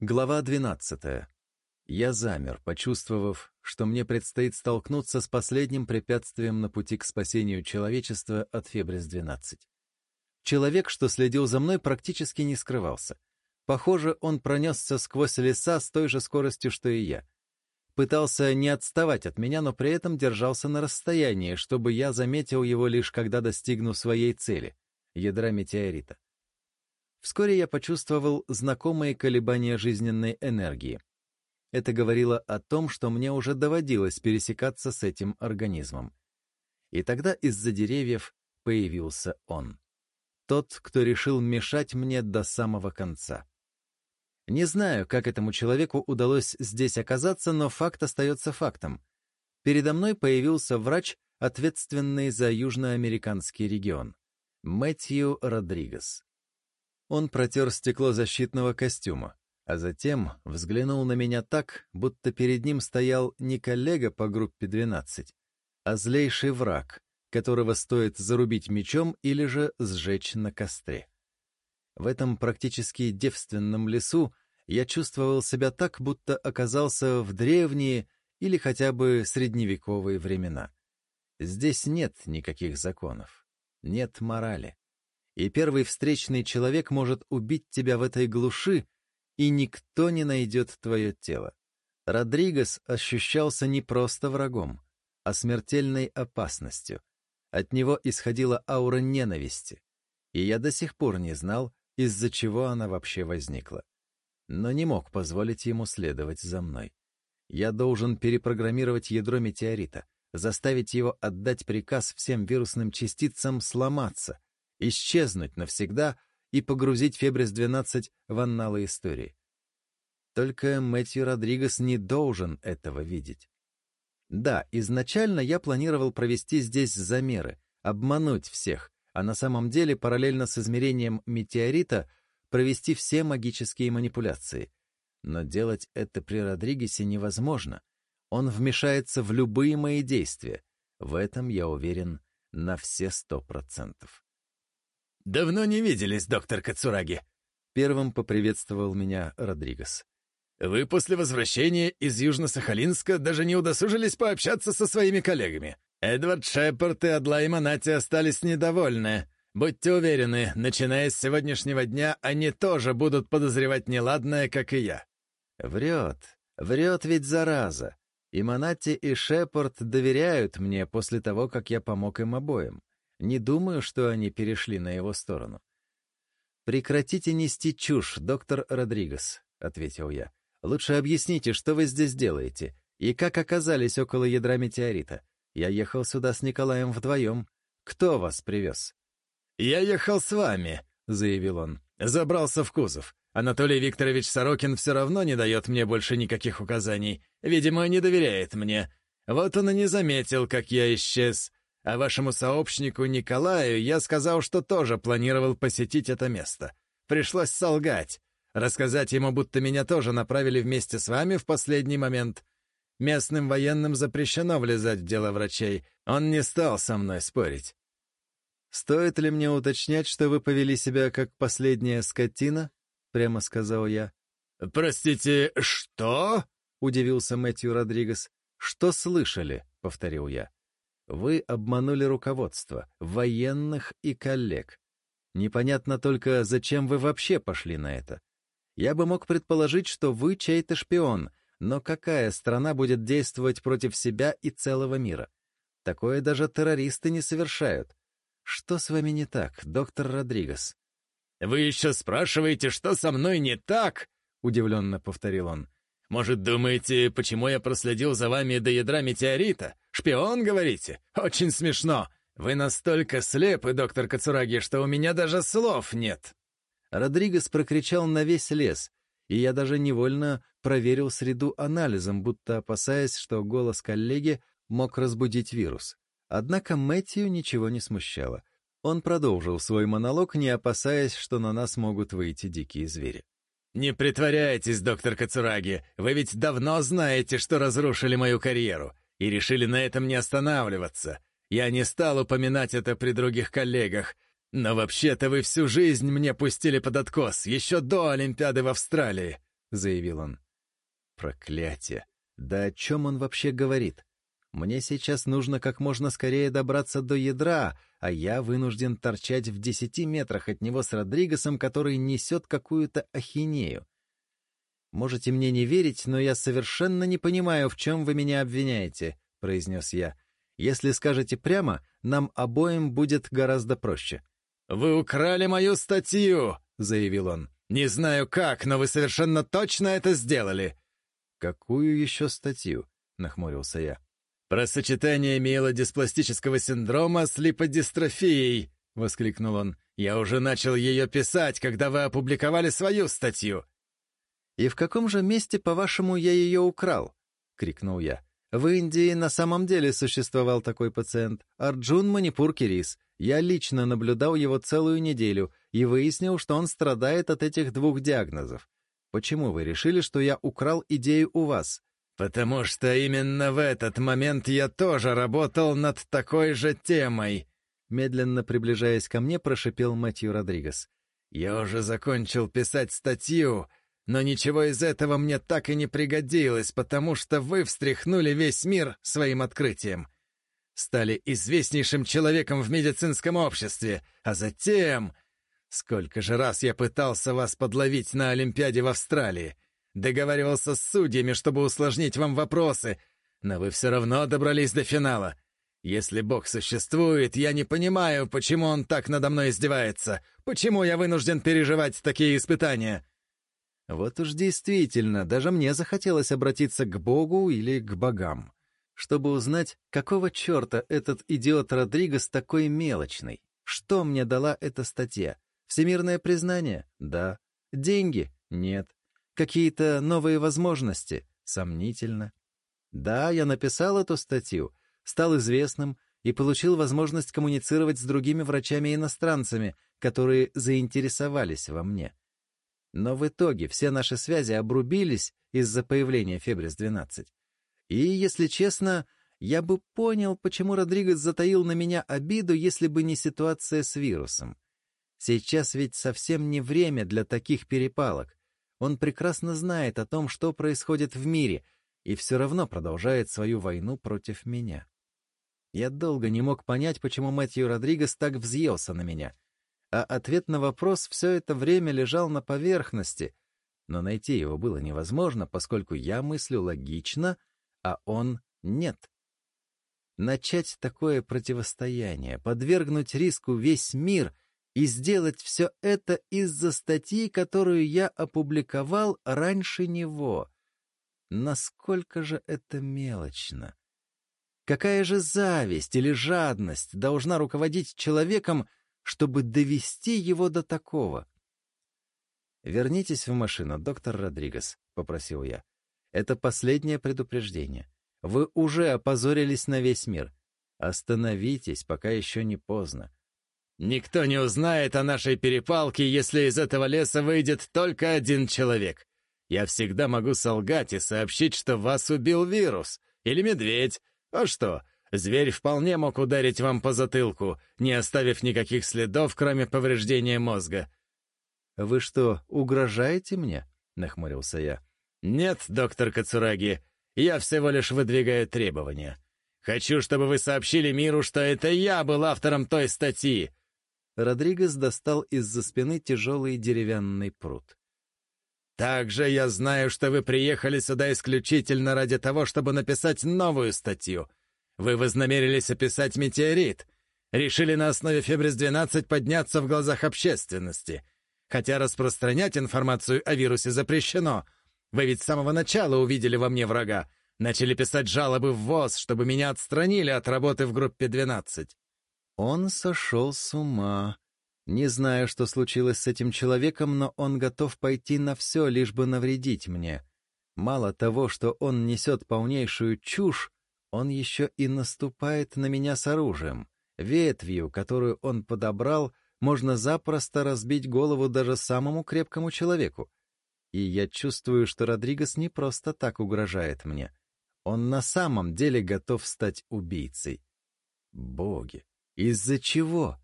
Глава 12. Я замер, почувствовав, что мне предстоит столкнуться с последним препятствием на пути к спасению человечества от Фебрис-12. Человек, что следил за мной, практически не скрывался. Похоже, он пронесся сквозь леса с той же скоростью, что и я. Пытался не отставать от меня, но при этом держался на расстоянии, чтобы я заметил его лишь когда достигну своей цели — ядра метеорита. Вскоре я почувствовал знакомые колебания жизненной энергии. Это говорило о том, что мне уже доводилось пересекаться с этим организмом. И тогда из-за деревьев появился он. Тот, кто решил мешать мне до самого конца. Не знаю, как этому человеку удалось здесь оказаться, но факт остается фактом. Передо мной появился врач, ответственный за южноамериканский регион. Мэтью Родригес. Он протер стекло защитного костюма, а затем взглянул на меня так, будто перед ним стоял не коллега по группе 12, а злейший враг, которого стоит зарубить мечом или же сжечь на костре. В этом практически девственном лесу я чувствовал себя так, будто оказался в древние или хотя бы средневековые времена. Здесь нет никаких законов, нет морали и первый встречный человек может убить тебя в этой глуши, и никто не найдет твое тело. Родригес ощущался не просто врагом, а смертельной опасностью. От него исходила аура ненависти, и я до сих пор не знал, из-за чего она вообще возникла. Но не мог позволить ему следовать за мной. Я должен перепрограммировать ядро метеорита, заставить его отдать приказ всем вирусным частицам сломаться — исчезнуть навсегда и погрузить Фебрис-12 в анналы истории. Только Мэтью Родригес не должен этого видеть. Да, изначально я планировал провести здесь замеры, обмануть всех, а на самом деле параллельно с измерением метеорита провести все магические манипуляции. Но делать это при Родригесе невозможно. Он вмешается в любые мои действия. В этом я уверен на все сто процентов. «Давно не виделись, доктор Кацураги», — первым поприветствовал меня Родригес. «Вы после возвращения из Южно-Сахалинска даже не удосужились пообщаться со своими коллегами. Эдвард Шепард и Адла и Монати остались недовольны. Будьте уверены, начиная с сегодняшнего дня, они тоже будут подозревать неладное, как и я». «Врет. Врет ведь зараза. И Монати, и Шепард доверяют мне после того, как я помог им обоим. Не думаю, что они перешли на его сторону. «Прекратите нести чушь, доктор Родригес», — ответил я. «Лучше объясните, что вы здесь делаете, и как оказались около ядра метеорита. Я ехал сюда с Николаем вдвоем. Кто вас привез?» «Я ехал с вами», — заявил он. «Забрался в кузов. Анатолий Викторович Сорокин все равно не дает мне больше никаких указаний. Видимо, не доверяет мне. Вот он и не заметил, как я исчез. А вашему сообщнику Николаю я сказал, что тоже планировал посетить это место. Пришлось солгать. Рассказать ему, будто меня тоже направили вместе с вами в последний момент. Местным военным запрещено влезать в дело врачей. Он не стал со мной спорить. «Стоит ли мне уточнять, что вы повели себя как последняя скотина?» — прямо сказал я. «Простите, что?» — удивился Мэтью Родригес. «Что слышали?» — повторил я. Вы обманули руководство, военных и коллег. Непонятно только, зачем вы вообще пошли на это. Я бы мог предположить, что вы чей-то шпион, но какая страна будет действовать против себя и целого мира? Такое даже террористы не совершают. Что с вами не так, доктор Родригес? «Вы еще спрашиваете, что со мной не так?» — удивленно повторил он. «Может, думаете, почему я проследил за вами до ядра метеорита? Шпион, говорите? Очень смешно. Вы настолько слепы, доктор Кацураги, что у меня даже слов нет. Родригес прокричал на весь лес, и я даже невольно проверил среду анализом, будто опасаясь, что голос коллеги мог разбудить вирус. Однако Мэтью ничего не смущало. Он продолжил свой монолог, не опасаясь, что на нас могут выйти дикие звери. «Не притворяйтесь, доктор Кацураги, вы ведь давно знаете, что разрушили мою карьеру и решили на этом не останавливаться. Я не стал упоминать это при других коллегах, но вообще-то вы всю жизнь мне пустили под откос, еще до Олимпиады в Австралии. — заявил он. Проклятие! Да о чем он вообще говорит? Мне сейчас нужно как можно скорее добраться до ядра, а я вынужден торчать в десяти метрах от него с Родригесом, который несет какую-то ахинею. Можете мне не верить, но я совершенно не понимаю, в чем вы меня обвиняете, — произнес я. Если скажете прямо, нам обоим будет гораздо проще. «Вы украли мою статью!» — заявил он. «Не знаю как, но вы совершенно точно это сделали!» «Какую еще статью?» — нахмурился я. «Про сочетание миелодиспластического синдрома с липодистрофией!» — воскликнул он. «Я уже начал ее писать, когда вы опубликовали свою статью!» «И в каком же месте, по-вашему, я ее украл?» — крикнул я. «В Индии на самом деле существовал такой пациент, Арджун Манипур Кирис. Я лично наблюдал его целую неделю и выяснил, что он страдает от этих двух диагнозов. Почему вы решили, что я украл идею у вас? Потому что именно в этот момент я тоже работал над такой же темой. Медленно приближаясь ко мне, прошипел Мэтью Родригес. Я уже закончил писать статью, но ничего из этого мне так и не пригодилось, потому что вы встряхнули весь мир своим открытием. Стали известнейшим человеком в медицинском обществе, а затем Сколько же раз я пытался вас подловить на Олимпиаде в Австралии. Договаривался с судьями, чтобы усложнить вам вопросы, но вы все равно добрались до финала. Если Бог существует, я не понимаю, почему Он так надо мной издевается, почему я вынужден переживать такие испытания». Вот уж действительно, даже мне захотелось обратиться к Богу или к богам, чтобы узнать, какого черта этот идиот Родригес такой мелочный. Что мне дала эта статья? Всемирное признание? Да. Деньги? Нет. Какие-то новые возможности? Сомнительно. Да, я написал эту статью, стал известным и получил возможность коммуницировать с другими врачами-иностранцами, которые заинтересовались во мне. Но в итоге все наши связи обрубились из-за появления Фебрис-12. И, если честно, я бы понял, почему Родригес затаил на меня обиду, если бы не ситуация с вирусом. Сейчас ведь совсем не время для таких перепалок. Он прекрасно знает о том, что происходит в мире, и все равно продолжает свою войну против меня. Я долго не мог понять, почему Мэтью Родригес так взъелся на меня. А ответ на вопрос все это время лежал на поверхности, но найти его было невозможно, поскольку я мыслю логично, а он — нет. Начать такое противостояние, подвергнуть риску весь мир — и сделать все это из-за статьи, которую я опубликовал раньше него. Насколько же это мелочно! Какая же зависть или жадность должна руководить человеком, чтобы довести его до такого? «Вернитесь в машину, доктор Родригес», — попросил я. «Это последнее предупреждение. Вы уже опозорились на весь мир. Остановитесь, пока еще не поздно. Никто не узнает о нашей перепалке, если из этого леса выйдет только один человек. Я всегда могу солгать и сообщить, что вас убил вирус. Или медведь. А что, зверь вполне мог ударить вам по затылку, не оставив никаких следов, кроме повреждения мозга. «Вы что, угрожаете мне?» — нахмурился я. «Нет, доктор Кацураги, я всего лишь выдвигаю требования. Хочу, чтобы вы сообщили миру, что это я был автором той статьи, Родригес достал из-за спины тяжелый деревянный пруд. «Также я знаю, что вы приехали сюда исключительно ради того, чтобы написать новую статью. Вы вознамерились описать метеорит. Решили на основе Фебрис-12 подняться в глазах общественности. Хотя распространять информацию о вирусе запрещено. Вы ведь с самого начала увидели во мне врага. Начали писать жалобы в ВОЗ, чтобы меня отстранили от работы в группе 12. Он сошел с ума. Не знаю, что случилось с этим человеком, но он готов пойти на все, лишь бы навредить мне. Мало того, что он несет полнейшую чушь, он еще и наступает на меня с оружием. Ветвью, которую он подобрал, можно запросто разбить голову даже самому крепкому человеку. И я чувствую, что Родригес не просто так угрожает мне. Он на самом деле готов стать убийцей. Боги! Из-за чего?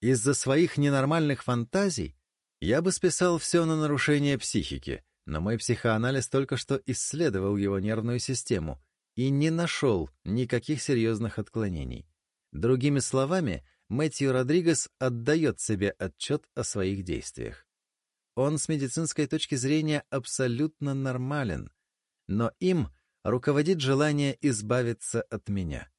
Из-за своих ненормальных фантазий? Я бы списал все на нарушение психики, Но мой психоанализ только что исследовал его нервную систему и не нашел никаких серьезных отклонений. Другими словами, Мэтью Родригес отдает себе отчет о своих действиях. Он с медицинской точки зрения абсолютно нормален, но им руководит желание избавиться от меня.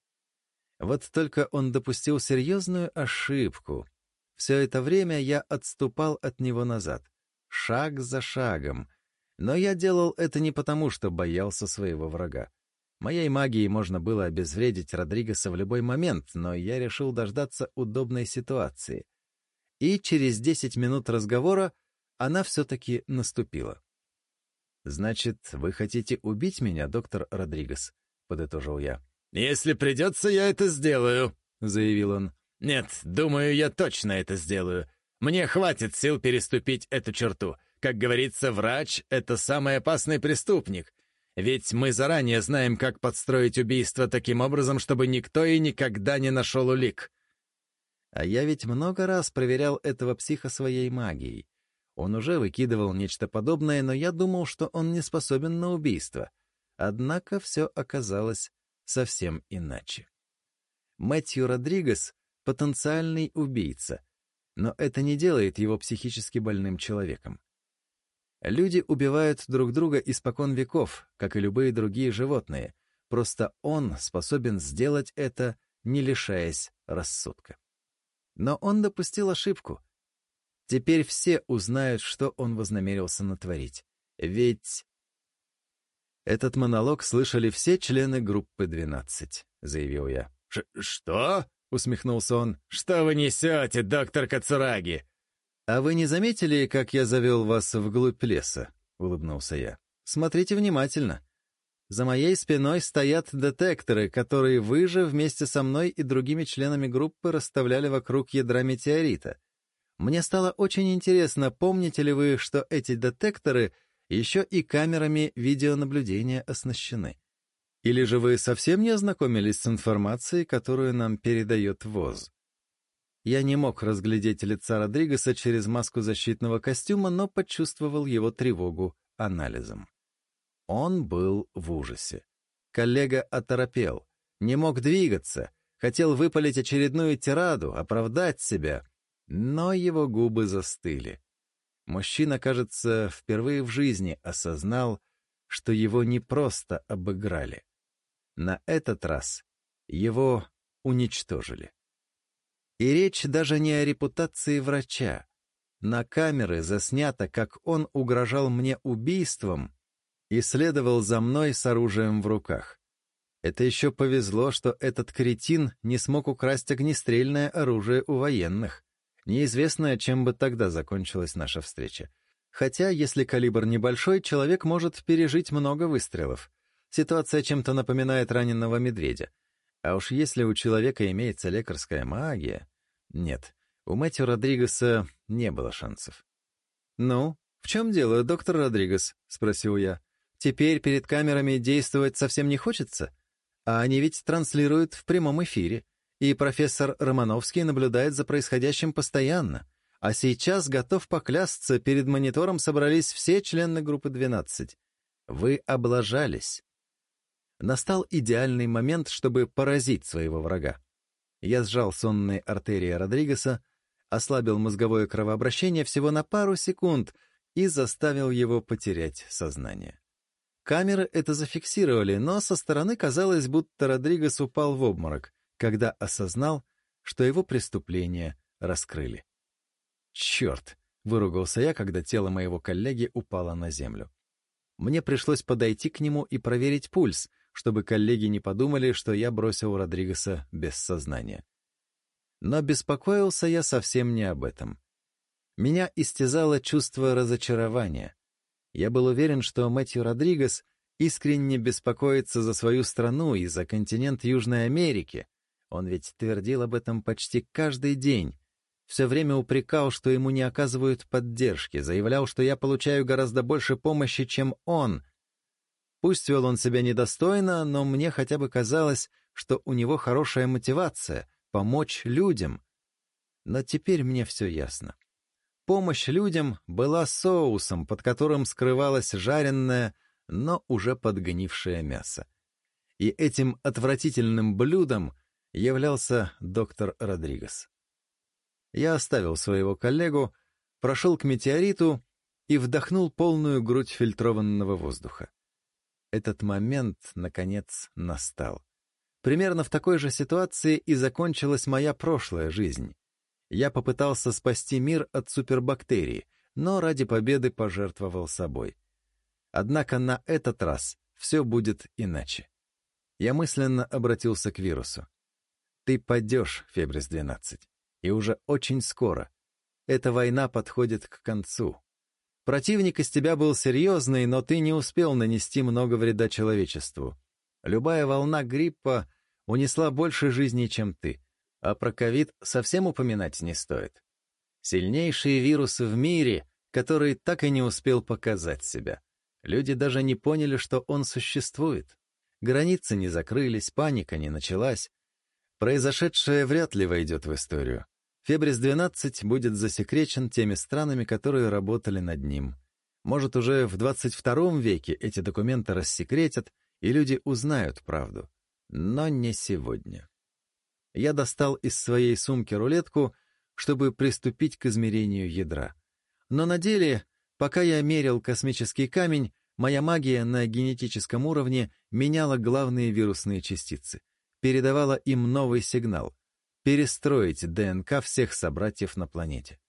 Вот только он допустил серьезную ошибку. Все это время я отступал от него назад, шаг за шагом, но я делал это не потому, что боялся своего врага. Моей магией можно было обезвредить Родригеса в любой момент, но я решил дождаться удобной ситуации. И через десять минут разговора она все-таки наступила. «Значит, вы хотите убить меня, доктор Родригес?» — подытожил я. «Если придется, я это сделаю», — заявил он. «Нет, думаю, я точно это сделаю. Мне хватит сил переступить эту черту. Как говорится, врач — это самый опасный преступник. Ведь мы заранее знаем, как подстроить убийство таким образом, чтобы никто и никогда не нашел улик». А я ведь много раз проверял этого психа своей магией. Он уже выкидывал нечто подобное, но я думал, что он не способен на убийство. Однако все оказалось совсем иначе. Мэтью Родригес — потенциальный убийца, но это не делает его психически больным человеком. Люди убивают друг друга испокон веков, как и любые другие животные, просто он способен сделать это, не лишаясь рассудка. Но он допустил ошибку — Теперь все узнают, что он вознамерился натворить. Ведь... Этот монолог слышали все члены группы 12, заявил я. «Что?» — усмехнулся он. «Что вы несете, доктор Кацураги?» «А вы не заметили, как я завел вас вглубь леса?» — улыбнулся я. «Смотрите внимательно. За моей спиной стоят детекторы, которые вы же вместе со мной и другими членами группы расставляли вокруг ядра метеорита. Мне стало очень интересно, помните ли вы, что эти детекторы еще и камерами видеонаблюдения оснащены? Или же вы совсем не ознакомились с информацией, которую нам передает ВОЗ? Я не мог разглядеть лица Родригеса через маску защитного костюма, но почувствовал его тревогу анализом. Он был в ужасе. Коллега оторопел, не мог двигаться, хотел выпалить очередную тираду, оправдать себя, но его губы застыли. Мужчина, кажется, впервые в жизни осознал, что его не просто обыграли. На этот раз его уничтожили. И речь даже не о репутации врача. На камеры заснято, как он угрожал мне убийством и следовал за мной с оружием в руках. Это еще повезло, что этот кретин не смог украсть огнестрельное оружие у военных. Неизвестно, чем бы тогда закончилась наша встреча. Хотя, если калибр небольшой, человек может пережить много выстрелов. Ситуация чем-то напоминает раненого медведя. А уж если у человека имеется лекарская магия... Нет, у Мэтью Родригеса не было шансов. «Ну, в чем дело, доктор Родригес?» — спросил я. «Теперь перед камерами действовать совсем не хочется? А они ведь транслируют в прямом эфире и профессор Романовский наблюдает за происходящим постоянно. А сейчас, готов поклясться, перед монитором собрались все члены группы 12. Вы облажались. Настал идеальный момент, чтобы поразить своего врага. Я сжал сонные артерии Родригеса, ослабил мозговое кровообращение всего на пару секунд и заставил его потерять сознание. Камеры это зафиксировали, но со стороны казалось, будто Родригес упал в обморок когда осознал, что его преступление раскрыли. «Черт!» — выругался я, когда тело моего коллеги упало на землю. Мне пришлось подойти к нему и проверить пульс, чтобы коллеги не подумали, что я бросил Родригеса без сознания. Но беспокоился я совсем не об этом. Меня истязало чувство разочарования. Я был уверен, что Мэтью Родригес искренне беспокоится за свою страну и за континент Южной Америки, он ведь твердил об этом почти каждый день. Все время упрекал, что ему не оказывают поддержки, заявлял, что я получаю гораздо больше помощи, чем он. Пусть вел он себя недостойно, но мне хотя бы казалось, что у него хорошая мотивация — помочь людям. Но теперь мне все ясно. Помощь людям была соусом, под которым скрывалось жареное, но уже подгнившее мясо. И этим отвратительным блюдом являлся доктор Родригес. Я оставил своего коллегу, прошел к метеориту и вдохнул полную грудь фильтрованного воздуха. Этот момент, наконец, настал. Примерно в такой же ситуации и закончилась моя прошлая жизнь. Я попытался спасти мир от супербактерии, но ради победы пожертвовал собой. Однако на этот раз все будет иначе. Я мысленно обратился к вирусу. Ты падешь, Фебрис-12, и уже очень скоро. Эта война подходит к концу. Противник из тебя был серьезный, но ты не успел нанести много вреда человечеству. Любая волна гриппа унесла больше жизней, чем ты. А про ковид совсем упоминать не стоит. Сильнейшие вирусы в мире, который так и не успел показать себя. Люди даже не поняли, что он существует. Границы не закрылись, паника не началась. Произошедшее вряд ли войдет в историю. Фебрис-12 будет засекречен теми странами, которые работали над ним. Может, уже в 22 веке эти документы рассекретят, и люди узнают правду. Но не сегодня. Я достал из своей сумки рулетку, чтобы приступить к измерению ядра. Но на деле, пока я мерил космический камень, моя магия на генетическом уровне меняла главные вирусные частицы, передавала им новый сигнал — перестроить ДНК всех собратьев на планете.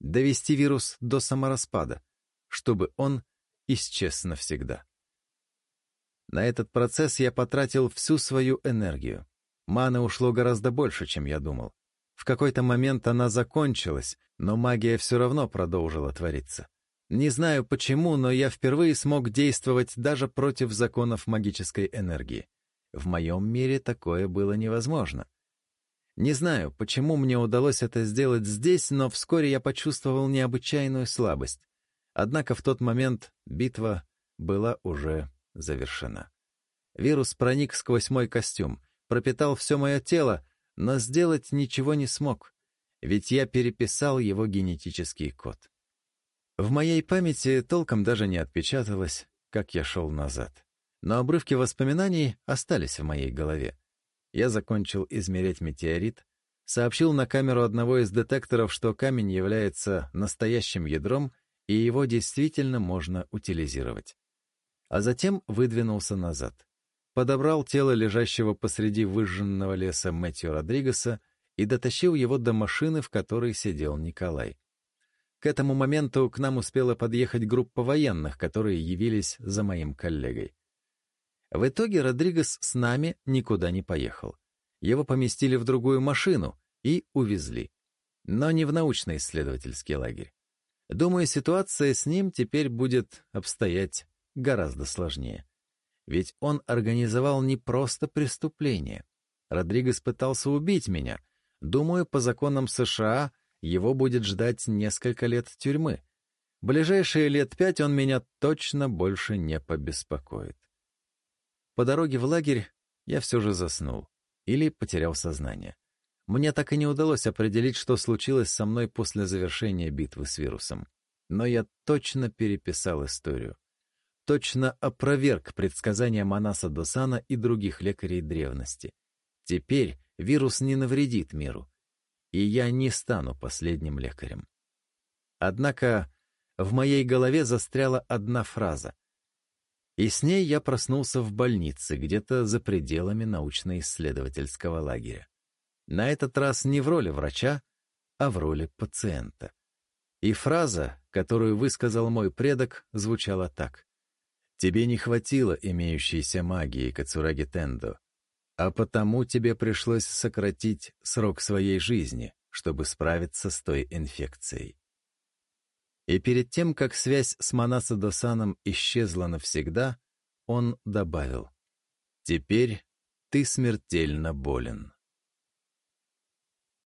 Довести вирус до самораспада, чтобы он исчез навсегда. На этот процесс я потратил всю свою энергию. Маны ушло гораздо больше, чем я думал. В какой-то момент она закончилась, но магия все равно продолжила твориться. Не знаю почему, но я впервые смог действовать даже против законов магической энергии. В моем мире такое было невозможно. Не знаю, почему мне удалось это сделать здесь, но вскоре я почувствовал необычайную слабость. Однако в тот момент битва была уже завершена. Вирус проник сквозь мой костюм, пропитал все мое тело, но сделать ничего не смог, ведь я переписал его генетический код. В моей памяти толком даже не отпечаталось, как я шел назад. Но обрывки воспоминаний остались в моей голове. Я закончил измерять метеорит, сообщил на камеру одного из детекторов, что камень является настоящим ядром, и его действительно можно утилизировать. А затем выдвинулся назад. Подобрал тело лежащего посреди выжженного леса Мэтью Родригеса и дотащил его до машины, в которой сидел Николай. К этому моменту к нам успела подъехать группа военных, которые явились за моим коллегой. В итоге Родригес с нами никуда не поехал. Его поместили в другую машину и увезли. Но не в научно-исследовательский лагерь. Думаю, ситуация с ним теперь будет обстоять гораздо сложнее. Ведь он организовал не просто преступление. Родригес пытался убить меня. Думаю, по законам США его будет ждать несколько лет тюрьмы. Ближайшие лет пять он меня точно больше не побеспокоит. По дороге в лагерь я все же заснул или потерял сознание. Мне так и не удалось определить, что случилось со мной после завершения битвы с вирусом. Но я точно переписал историю. Точно опроверг предсказания Манаса Досана и других лекарей древности. Теперь вирус не навредит миру и я не стану последним лекарем. Однако в моей голове застряла одна фраза. И с ней я проснулся в больнице, где-то за пределами научно-исследовательского лагеря. На этот раз не в роли врача, а в роли пациента. И фраза, которую высказал мой предок, звучала так. «Тебе не хватило имеющейся магии, Кацураги Тендо а потому тебе пришлось сократить срок своей жизни, чтобы справиться с той инфекцией. И перед тем, как связь с Манаса Досаном исчезла навсегда, он добавил, «Теперь ты смертельно болен».